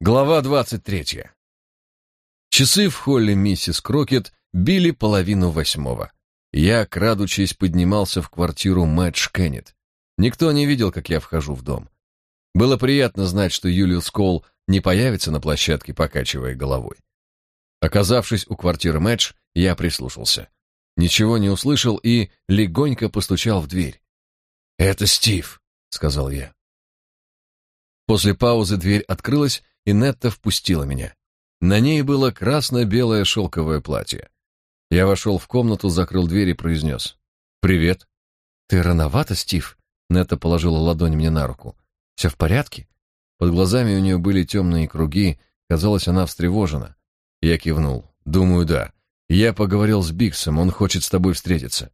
Глава двадцать третья. Часы в холле миссис Крокет били половину восьмого. Я, крадучись, поднимался в квартиру Мэтч Кеннет. Никто не видел, как я вхожу в дом. Было приятно знать, что Юлиус Кол не появится на площадке, покачивая головой. Оказавшись у квартиры Мэтч, я прислушался. Ничего не услышал и легонько постучал в дверь. «Это Стив», — сказал я. После паузы дверь открылась, и Нетта впустила меня. На ней было красно-белое шелковое платье. Я вошел в комнату, закрыл дверь и произнес. «Привет». «Ты рановато, Стив?» Нетта положила ладонь мне на руку. «Все в порядке?» Под глазами у нее были темные круги, казалось, она встревожена. Я кивнул. «Думаю, да. Я поговорил с Биксом, он хочет с тобой встретиться».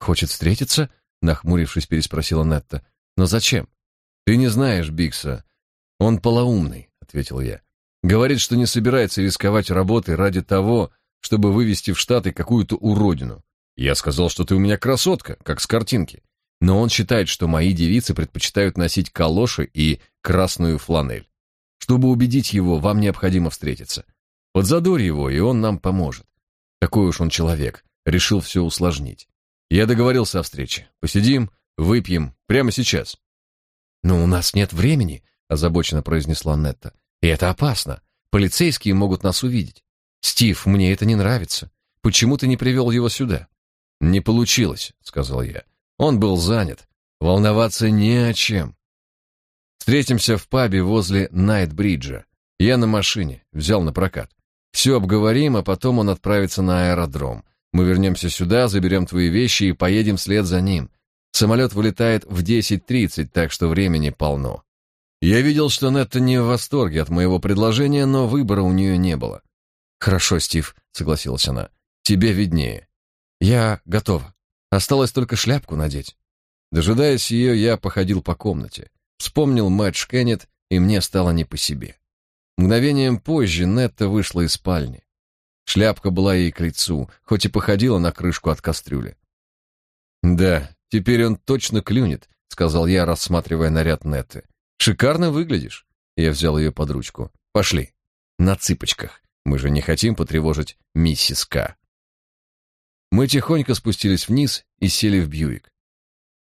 «Хочет встретиться?» Нахмурившись, переспросила Нетта. «Но зачем?» «Ты не знаешь Бикса. Он полоумный ответил я. Говорит, что не собирается рисковать работой ради того, чтобы вывести в Штаты какую-то уродину. Я сказал, что ты у меня красотка, как с картинки. Но он считает, что мои девицы предпочитают носить калоши и красную фланель. Чтобы убедить его, вам необходимо встретиться. Подзадорь его, и он нам поможет. Такой уж он человек, решил все усложнить. Я договорился о встрече. Посидим, выпьем, прямо сейчас. Но у нас нет времени, озабоченно произнесла Нетта. И это опасно. Полицейские могут нас увидеть. Стив, мне это не нравится. Почему ты не привел его сюда? Не получилось, сказал я. Он был занят. Волноваться не о чем. Встретимся в пабе возле Найтбриджа. Я на машине, взял на прокат. Все обговорим, а потом он отправится на аэродром. Мы вернемся сюда, заберем твои вещи и поедем вслед за ним. Самолет вылетает в 10.30, так что времени полно. Я видел, что Нетта не в восторге от моего предложения, но выбора у нее не было. «Хорошо, Стив», — согласилась она. «Тебе виднее». «Я готова. Осталось только шляпку надеть». Дожидаясь ее, я походил по комнате. Вспомнил Мэтч Кеннет, и мне стало не по себе. Мгновением позже Нетта вышла из спальни. Шляпка была ей к лицу, хоть и походила на крышку от кастрюли. «Да, теперь он точно клюнет», — сказал я, рассматривая наряд Нетты. Шикарно выглядишь. Я взял ее под ручку. Пошли. На цыпочках. Мы же не хотим потревожить миссис К. Мы тихонько спустились вниз и сели в Бьюик.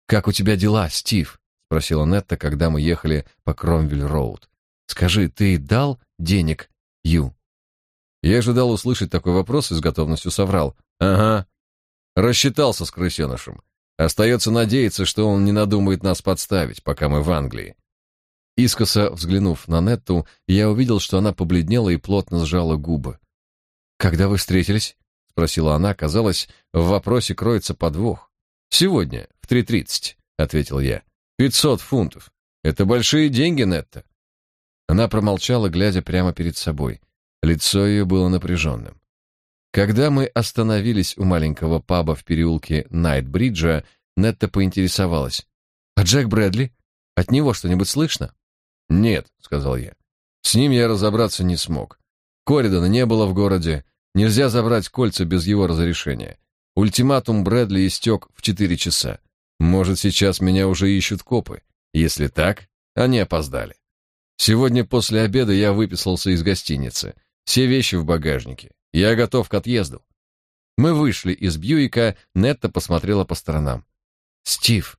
Как у тебя дела, Стив? спросила Нетта, когда мы ехали по Кромвель-роуд. Скажи, ты дал денег Ю? Я ожидал услышать такой вопрос и с готовностью соврал. Ага. Рассчитался с крысенышем. Остается надеяться, что он не надумает нас подставить, пока мы в Англии. Искоса взглянув на Нетту, я увидел, что она побледнела и плотно сжала губы. «Когда вы встретились?» — спросила она. Казалось, в вопросе кроется подвох. «Сегодня, в три тридцать», — ответил я. «Пятьсот фунтов. Это большие деньги, Нетта». Она промолчала, глядя прямо перед собой. Лицо ее было напряженным. Когда мы остановились у маленького паба в переулке Найтбриджа, Нетта поинтересовалась. «А Джек Брэдли? От него что-нибудь слышно?» «Нет», — сказал я. «С ним я разобраться не смог. Коридона не было в городе. Нельзя забрать кольца без его разрешения. Ультиматум Брэдли истек в четыре часа. Может, сейчас меня уже ищут копы. Если так, они опоздали. Сегодня после обеда я выписался из гостиницы. Все вещи в багажнике. Я готов к отъезду. Мы вышли из Бьюика, Нетта посмотрела по сторонам. «Стив,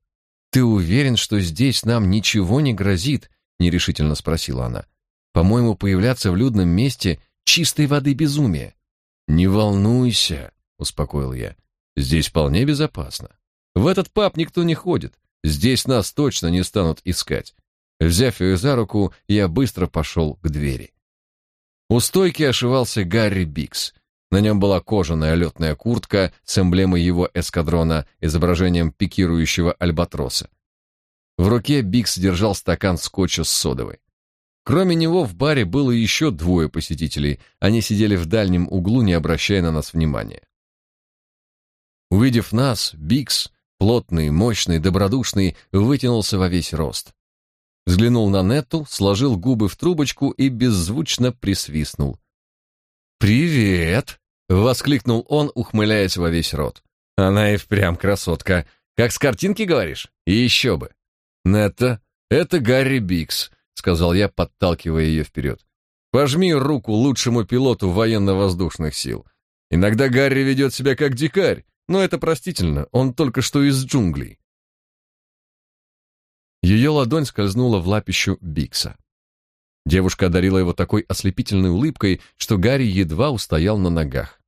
ты уверен, что здесь нам ничего не грозит?» Нерешительно спросила она. По-моему, появляться в людном месте чистой воды безумие. Не волнуйся, успокоил я. Здесь вполне безопасно. В этот паб никто не ходит. Здесь нас точно не станут искать. Взяв ее за руку, я быстро пошел к двери. У стойки ошивался Гарри Бикс. На нем была кожаная летная куртка с эмблемой его эскадрона, изображением пикирующего альбатроса. В руке Бикс держал стакан скотча с содовой. Кроме него в баре было еще двое посетителей. Они сидели в дальнем углу, не обращая на нас внимания. Увидев нас, Бикс, плотный, мощный, добродушный, вытянулся во весь рост. Взглянул на Нетту, сложил губы в трубочку и беззвучно присвистнул. «Привет!» — воскликнул он, ухмыляясь во весь рот. «Она и впрямь красотка. Как с картинки, говоришь? И еще бы. Нетта, это Гарри Бикс, сказал я, подталкивая ее вперед. Пожми руку лучшему пилоту военно-воздушных сил. Иногда Гарри ведет себя как дикарь, но это простительно, он только что из джунглей. Ее ладонь скользнула в лапищу Бикса. Девушка одарила его такой ослепительной улыбкой, что Гарри едва устоял на ногах.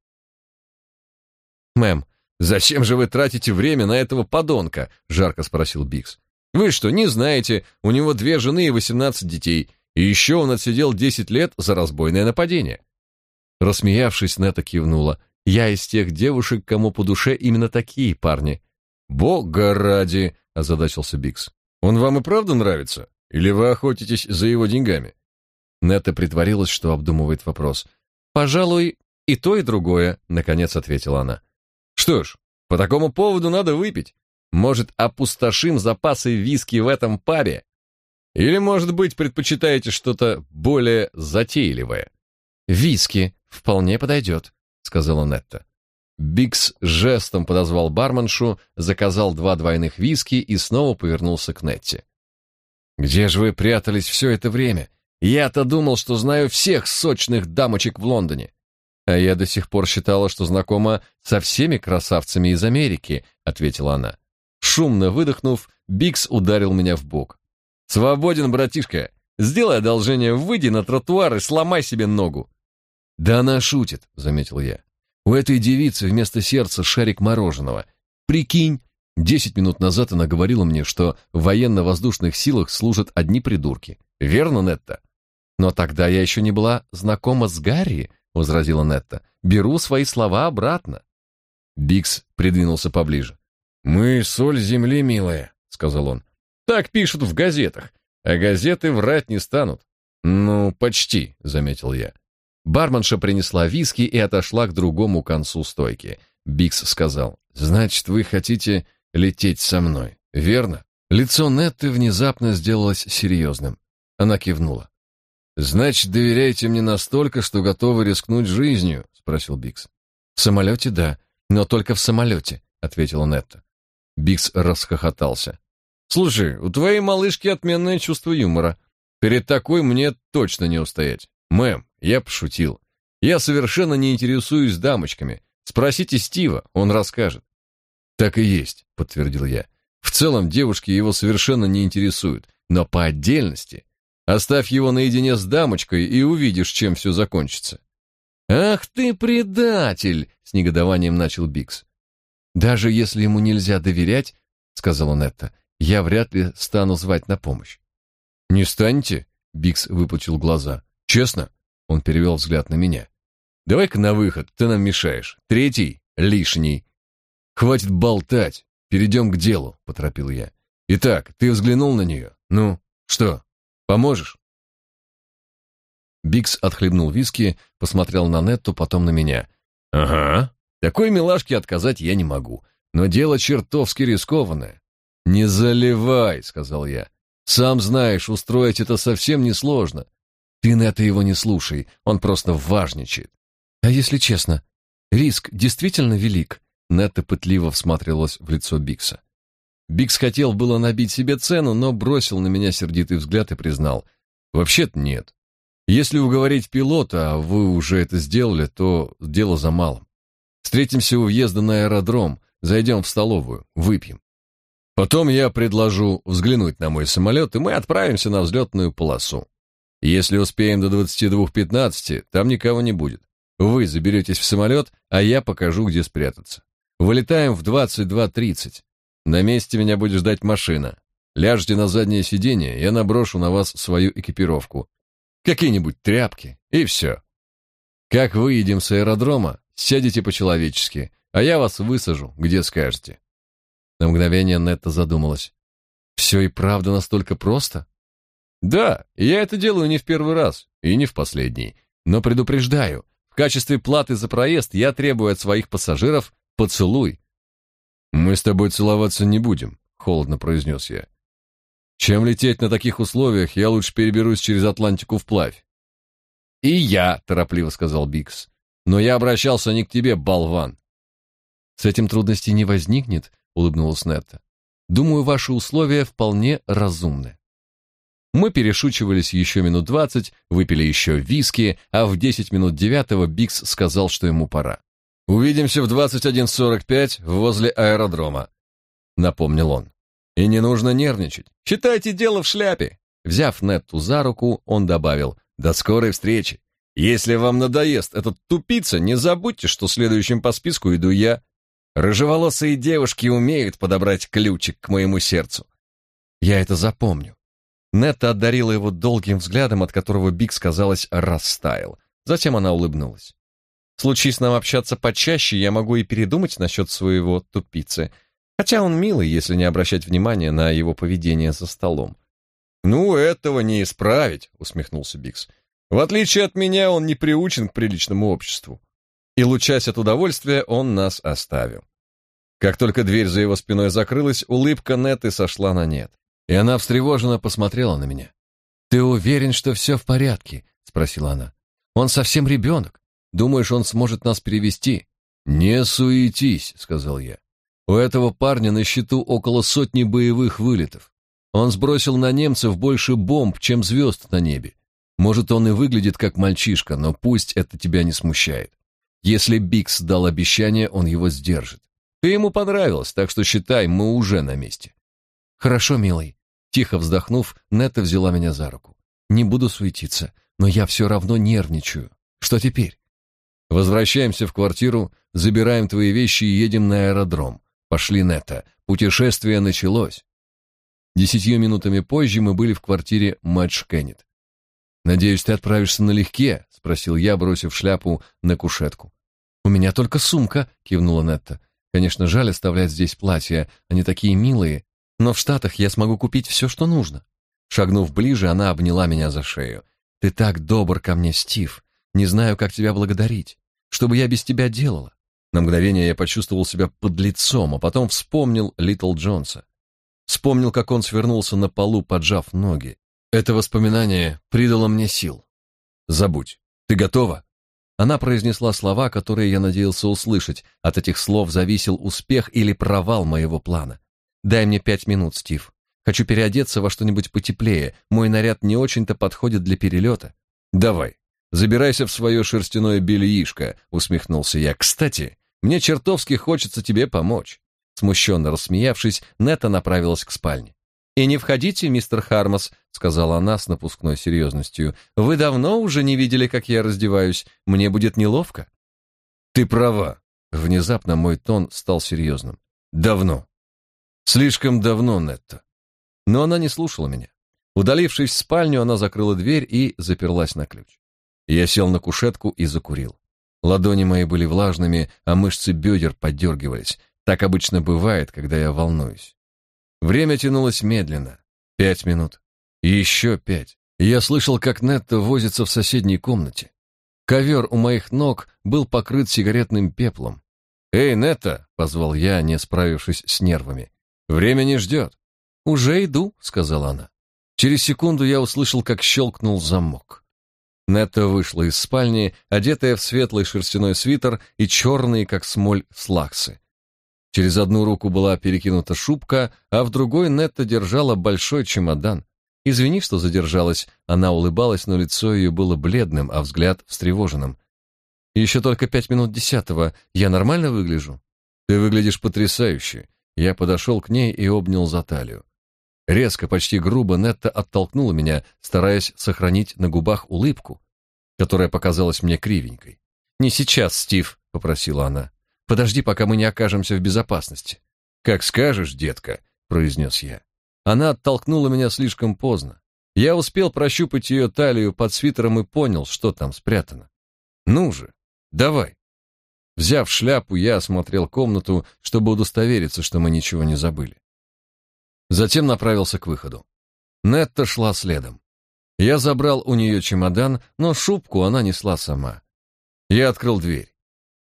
«Мэм, зачем же вы тратите время на этого подонка?» — жарко спросил Бикс. «Вы что, не знаете, у него две жены и восемнадцать детей, и еще он отсидел десять лет за разбойное нападение». Рассмеявшись, Нета кивнула. «Я из тех девушек, кому по душе именно такие парни». «Бога ради!» — озадачился Бикс. «Он вам и правда нравится? Или вы охотитесь за его деньгами?» Нета притворилась, что обдумывает вопрос. «Пожалуй, и то, и другое», — наконец ответила она. «Что ж, по такому поводу надо выпить. Может, опустошим запасы виски в этом пабе? Или, может быть, предпочитаете что-то более затейливое?» «Виски вполне подойдет», — сказала Нетта. Бикс жестом подозвал барменшу, заказал два двойных виски и снова повернулся к Нетте. «Где же вы прятались все это время? Я-то думал, что знаю всех сочных дамочек в Лондоне. А я до сих пор считала, что знакома со всеми красавцами из Америки, ответила она. Шумно выдохнув, Бикс ударил меня в бок. Свободен, братишка. Сделай одолжение, выйди на тротуар и сломай себе ногу. Да она шутит, заметил я. У этой девицы вместо сердца шарик мороженого. Прикинь, десять минут назад она говорила мне, что в военно-воздушных силах служат одни придурки. Верно, Нетта? Но тогда я еще не была знакома с Гарри, возразила Нетта. Беру свои слова обратно. Бикс придвинулся поближе. Мы соль земли, милая, сказал он. Так пишут в газетах, а газеты врать не станут. Ну, почти, заметил я. Барменша принесла виски и отошла к другому концу стойки. Бикс сказал: "Значит, вы хотите лететь со мной, верно?" Лицо Нетты внезапно сделалось серьезным. Она кивнула. Значит, доверяете мне настолько, что готовы рискнуть жизнью, спросил Бикс. В самолете, да, но только в самолете», — ответила Нетта. Бикс расхохотался. Слушай, у твоей малышки отменное чувство юмора. Перед такой мне точно не устоять. Мэм, я пошутил. Я совершенно не интересуюсь дамочками. Спросите Стива, он расскажет. Так и есть, подтвердил я. В целом девушки его совершенно не интересуют, но по отдельности Оставь его наедине с дамочкой и увидишь, чем все закончится. Ах ты предатель, с негодованием начал Бикс. Даже если ему нельзя доверять, сказала Нетта, я вряд ли стану звать на помощь. Не станете? Бикс выпучил глаза. Честно? Он перевел взгляд на меня. Давай-ка на выход, ты нам мешаешь. Третий лишний. Хватит болтать, перейдем к делу, поторопил я. Итак, ты взглянул на нее? Ну, что? Поможешь?» Бикс отхлебнул виски, посмотрел на Нетту, потом на меня. «Ага, такой милашке отказать я не могу, но дело чертовски рискованное». «Не заливай», — сказал я. «Сам знаешь, устроить это совсем несложно. Ты на это его не слушай, он просто важничает». «А если честно, риск действительно велик?» Нетта пытливо всматривалась в лицо Бикса. Бикс хотел было набить себе цену, но бросил на меня сердитый взгляд и признал: "Вообще-то нет. Если уговорить пилота, а вы уже это сделали, то дело за малым. Встретимся у въезда на аэродром, зайдем в столовую, выпьем. Потом я предложу взглянуть на мой самолет, и мы отправимся на взлетную полосу. Если успеем до 22:15, там никого не будет. Вы заберетесь в самолет, а я покажу, где спрятаться. Вылетаем в 22:30. На месте меня будет ждать машина. Ляжьте на заднее сиденье, я наброшу на вас свою экипировку. Какие-нибудь тряпки, и все. Как выедем с аэродрома, сядете по-человечески, а я вас высажу, где скажете». На мгновение Нетта задумалась. «Все и правда настолько просто?» «Да, я это делаю не в первый раз и не в последний, но предупреждаю, в качестве платы за проезд я требую от своих пассажиров поцелуй, «Мы с тобой целоваться не будем», — холодно произнес я. «Чем лететь на таких условиях, я лучше переберусь через Атлантику вплавь». «И я», — торопливо сказал Бикс. «Но я обращался не к тебе, болван». «С этим трудностей не возникнет», — улыбнулась Нетта. «Думаю, ваши условия вполне разумны». Мы перешучивались еще минут двадцать, выпили еще виски, а в десять минут девятого Бикс сказал, что ему пора. «Увидимся в 21.45 возле аэродрома», — напомнил он. «И не нужно нервничать. Считайте дело в шляпе». Взяв Нетту за руку, он добавил «До скорой встречи. Если вам надоест этот тупица, не забудьте, что следующим по списку иду я. Рыжеволосые девушки умеют подобрать ключик к моему сердцу. Я это запомню. Нетта одарила его долгим взглядом, от которого Биг, казалось, растаял. Затем она улыбнулась. Случись нам общаться почаще, я могу и передумать насчет своего тупицы. Хотя он милый, если не обращать внимания на его поведение за столом. «Ну, этого не исправить», — усмехнулся Бикс. «В отличие от меня, он не приучен к приличному обществу». И, лучась от удовольствия, он нас оставил. Как только дверь за его спиной закрылась, улыбка Неты сошла на нет. И она встревоженно посмотрела на меня. «Ты уверен, что все в порядке?» — спросила она. «Он совсем ребенок. Думаешь, он сможет нас перевести?» «Не суетись», — сказал я. «У этого парня на счету около сотни боевых вылетов. Он сбросил на немцев больше бомб, чем звезд на небе. Может, он и выглядит как мальчишка, но пусть это тебя не смущает. Если Бикс дал обещание, он его сдержит. Ты ему понравилась, так что считай, мы уже на месте». «Хорошо, милый. Тихо вздохнув, Нета взяла меня за руку. Не буду суетиться, но я все равно нервничаю. Что теперь? Возвращаемся в квартиру, забираем твои вещи и едем на аэродром. Пошли, Нета. Путешествие началось. Десятью минутами позже мы были в квартире Мэтч Кеннет. «Надеюсь, ты отправишься налегке?» — спросил я, бросив шляпу на кушетку. «У меня только сумка», — кивнула Нетта. «Конечно, жаль оставлять здесь платья, они такие милые, но в Штатах я смогу купить все, что нужно. Шагнув ближе, она обняла меня за шею. Ты так добр ко мне, Стив. Не знаю, как тебя благодарить. Что бы я без тебя делала? На мгновение я почувствовал себя под лицом, а потом вспомнил Литл Джонса. Вспомнил, как он свернулся на полу, поджав ноги. Это воспоминание придало мне сил. Забудь. Ты готова? Она произнесла слова, которые я надеялся услышать. От этих слов зависел успех или провал моего плана. Дай мне пять минут, Стив. Хочу переодеться во что-нибудь потеплее. Мой наряд не очень-то подходит для перелета. Давай. Забирайся в свое шерстяное бельишко, усмехнулся я. Кстати, мне чертовски хочется тебе помочь. Смущенно рассмеявшись, Нета направилась к спальне. «И не входите, мистер Хармас», — сказала она с напускной серьезностью. «Вы давно уже не видели, как я раздеваюсь. Мне будет неловко». «Ты права». Внезапно мой тон стал серьезным. «Давно. Слишком давно, Нетта. Но она не слушала меня. Удалившись в спальню, она закрыла дверь и заперлась на ключ. Я сел на кушетку и закурил. Ладони мои были влажными, а мышцы бедер подергивались. Так обычно бывает, когда я волнуюсь. Время тянулось медленно. Пять минут. Еще пять. Я слышал, как Нетта возится в соседней комнате. Ковер у моих ног был покрыт сигаретным пеплом. «Эй, Нетта!» — позвал я, не справившись с нервами. Время не ждет». «Уже иду», — сказала она. Через секунду я услышал, как щелкнул замок. Нетта вышла из спальни, одетая в светлый шерстяной свитер и черные, как смоль, слаксы. Через одну руку была перекинута шубка, а в другой Нетта держала большой чемодан. Извини, что задержалась. Она улыбалась, но лицо ее было бледным, а взгляд встревоженным. Еще только пять минут десятого. Я нормально выгляжу? Ты выглядишь потрясающе. Я подошел к ней и обнял за талию. Резко, почти грубо Нетта оттолкнула меня, стараясь сохранить на губах улыбку, которая показалась мне кривенькой. «Не сейчас, Стив», — попросила она. «Подожди, пока мы не окажемся в безопасности». «Как скажешь, детка», — произнес я. Она оттолкнула меня слишком поздно. Я успел прощупать ее талию под свитером и понял, что там спрятано. «Ну же, давай». Взяв шляпу, я осмотрел комнату, чтобы удостовериться, что мы ничего не забыли. Затем направился к выходу. Нетта шла следом. Я забрал у нее чемодан, но шубку она несла сама. Я открыл дверь.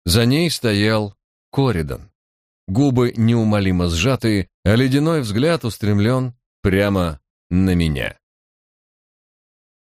За ней стоял Коридан. Губы неумолимо сжатые, а ледяной взгляд устремлен прямо на меня.